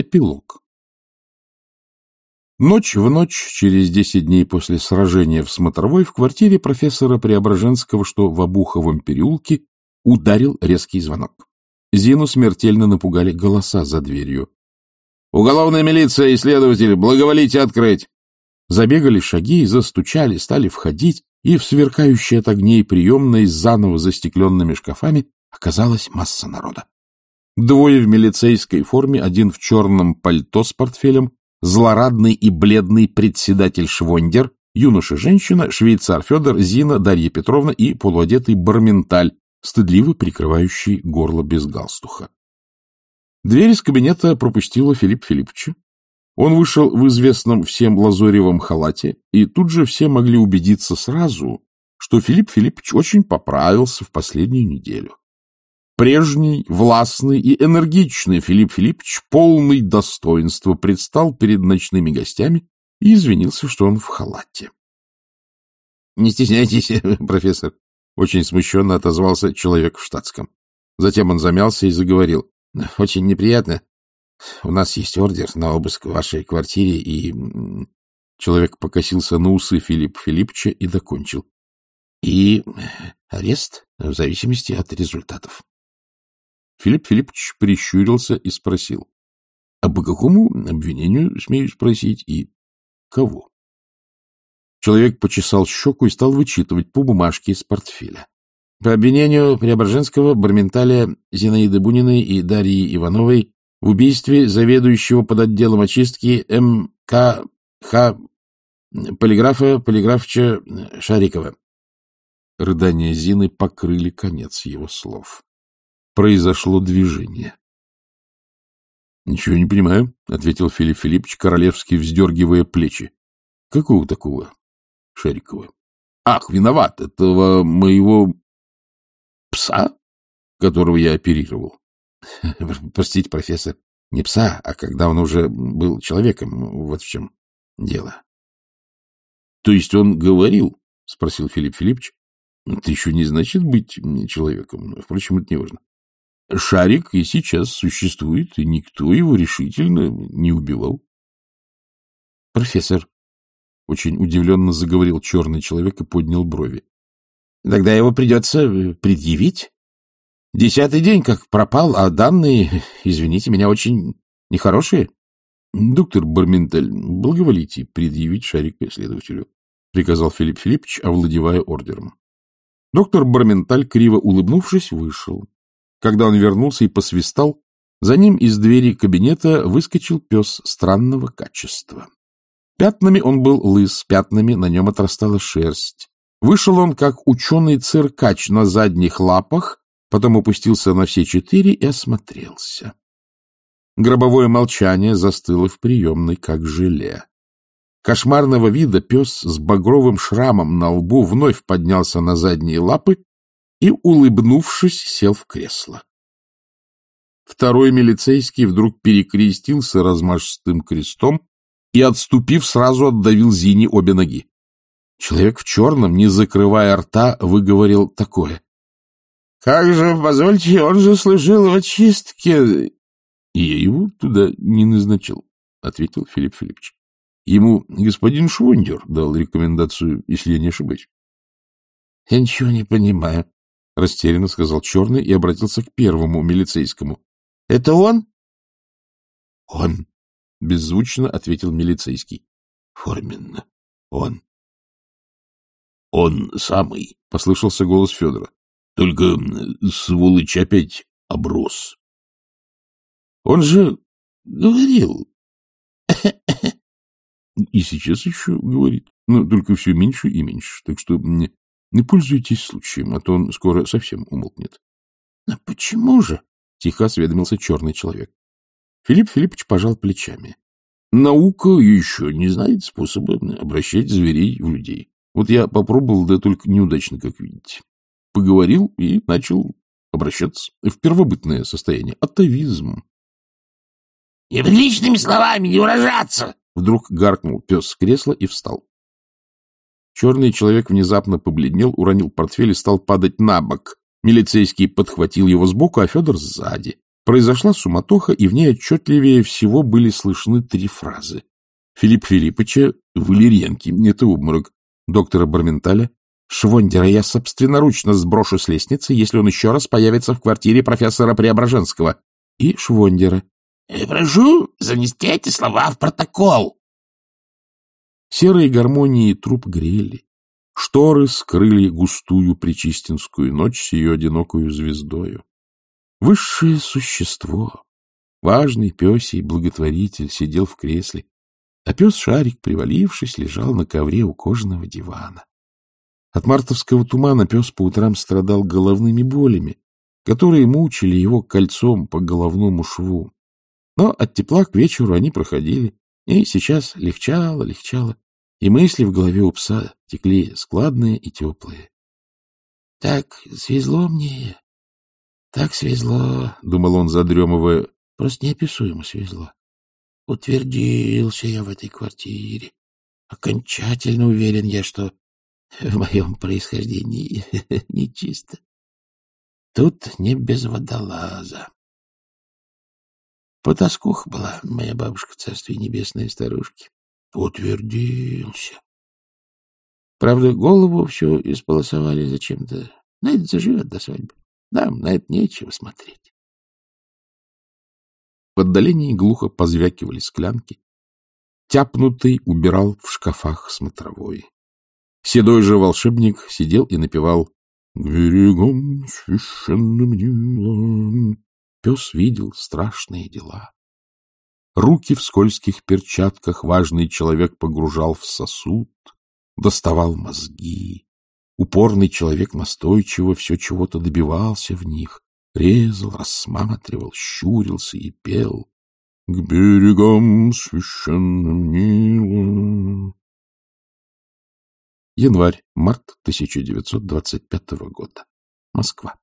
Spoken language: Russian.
Эпилог. Ночь в ночь, через десять дней после сражения в Смотровой, в квартире профессора Преображенского, что в Обуховом переулке, ударил резкий звонок. Зину смертельно напугали голоса за дверью. — Уголовная милиция и следователь, благоволите открыть! Забегали шаги, застучали, стали входить, и в сверкающей от огней приемной с заново застекленными шкафами оказалась масса народа. Двое в милицейской форме, один в черном пальто с портфелем, злорадный и бледный председатель Швондер, юноша-женщина, швейцар Федор, Зина, Дарья Петровна и полуодетый Барменталь, стыдливо прикрывающий горло без галстуха. Дверь из кабинета пропустила Филипп Филипповича. Он вышел в известном всем лазоревом халате, и тут же все могли убедиться сразу, что Филипп Филиппович очень поправился в последнюю неделю. Прежний, властный и энергичный Филипп Филиппович, полный достоинства, предстал перед ночными гостями и извинился, что он в халате. — Не стесняйтесь, профессор, — очень смущенно отозвался человек в штатском. Затем он замялся и заговорил. — Очень неприятно. У нас есть ордер на обыск в вашей квартире, и... Человек покосился на усы Филиппа Филипповича и докончил. — И арест в зависимости от результатов. Филипп Филиппович прищурился и спросил. — А по какому обвинению, смею спросить, и кого? Человек почесал щеку и стал вычитывать по бумажке из портфеля. По обвинению Преображенского, Барменталя, Зинаиды Буниной и Дарьи Ивановой в убийстве заведующего под отделом очистки МКХ полиграфа Полиграфча Шарикова. Рыдания Зины покрыли конец его слов произошло движение. — Ничего не понимаю, — ответил Филипп Филиппович, королевски вздергивая плечи. — Какого такого Шарикова? — Ах, виноват, этого моего пса, которого я оперировал. — Простите, профессор, не пса, а когда он уже был человеком, вот в чем дело. — То есть он говорил? — спросил Филипп Филиппович. — Это еще не значит быть человеком. Впрочем, это не важно. Шарик и сейчас существует, и никто его решительно не убивал. — Профессор, — очень удивленно заговорил черный человек и поднял брови. — Тогда его придется э, предъявить. Десятый день как пропал, а данные, извините меня, очень нехорошие. — Доктор Барменталь, благоволите предъявить шарик следователю, — приказал Филипп Филиппович, овладевая ордером. Доктор Барменталь, криво улыбнувшись, вышел. Когда он вернулся и посвистал, за ним из двери кабинета выскочил пес странного качества. Пятнами он был лыс, пятнами на нем отрастала шерсть. Вышел он, как ученый-циркач на задних лапах, потом опустился на все четыре и осмотрелся. Гробовое молчание застыло в приемной, как желе. Кошмарного вида пес с багровым шрамом на лбу вновь поднялся на задние лапы и, улыбнувшись, сел в кресло. Второй милицейский вдруг перекрестился размашистым крестом и, отступив, сразу отдавил Зине обе ноги. Человек в черном, не закрывая рта, выговорил такое. — Как же, позвольте, он же служил в очистке. — Я его туда не назначил, — ответил Филипп Филиппович. Ему господин Швондер дал рекомендацию, если я не ошибаюсь. — Я ничего не понимаю, — растерянно сказал Черный и обратился к первому милицейскому. — Это он? — Он, — беззвучно ответил милицейский. — Форменно. Он. — Он самый, — послышался голос Федора. — Только сволочь опять оброс. — Он же говорил. — И сейчас еще говорит, но только все меньше и меньше, так что не пользуйтесь случаем, а то он скоро совсем умолкнет. — А почему же? — тихо осведомился черный человек. Филипп Филиппович пожал плечами. — Наука еще не знает способа обращать зверей в людей. Вот я попробовал, да только неудачно, как видите. Поговорил и начал обращаться в первобытное состояние. Атовизм. — Неприличными словами не выражаться! Вдруг гаркнул пес с кресла и встал. Черный человек внезапно побледнел, уронил портфель и стал падать на бок. Милицейский подхватил его сбоку, а Федор сзади. Произошла суматоха, и в ней отчетливее всего были слышны три фразы. Филипп Филиппыча, Валерьянки, это обморок, доктора Барменталя, Швондера я собственноручно сброшу с лестницы, если он еще раз появится в квартире профессора Преображенского. И Швондера. «Э, — Прошу занести эти слова в протокол. Серые гармонии труп грели. Шторы скрыли густую причистинскую ночь с ее одинокую звездою. Высшее существо, важный песий благотворитель, сидел в кресле, а пес-шарик, привалившись, лежал на ковре у кожаного дивана. От мартовского тумана пес по утрам страдал головными болями, которые мучили его кольцом по головному шву. Но от тепла к вечеру они проходили, и сейчас легчало, легчало, и мысли в голове у пса текли складные и теплые. — Так свезло мне, так свезло, — думал он, задремывая, — просто неописуемо свезло. Утвердился я в этой квартире. Окончательно уверен я, что в моем происхождении нечисто. Тут не без водолаза. Потаскуха была моя бабушка, царствие небесной старушки. Утвердился. Правда, голову все исполосовали зачем-то. На это заживет до свадьбы. Нам на это нечего смотреть. В отдалении глухо позвякивали склянки. Тяпнутый убирал в шкафах смотровой. Седой же волшебник сидел и напевал «К берегам священным Нила». Пес видел страшные дела. Руки в скользких перчатках важный человек погружал в сосуд, доставал мозги. Упорный человек настойчиво все чего-то добивался в них, резал, рассматривал, щурился и пел. К берегам священным Нила. Январь-март 1925 года. Москва.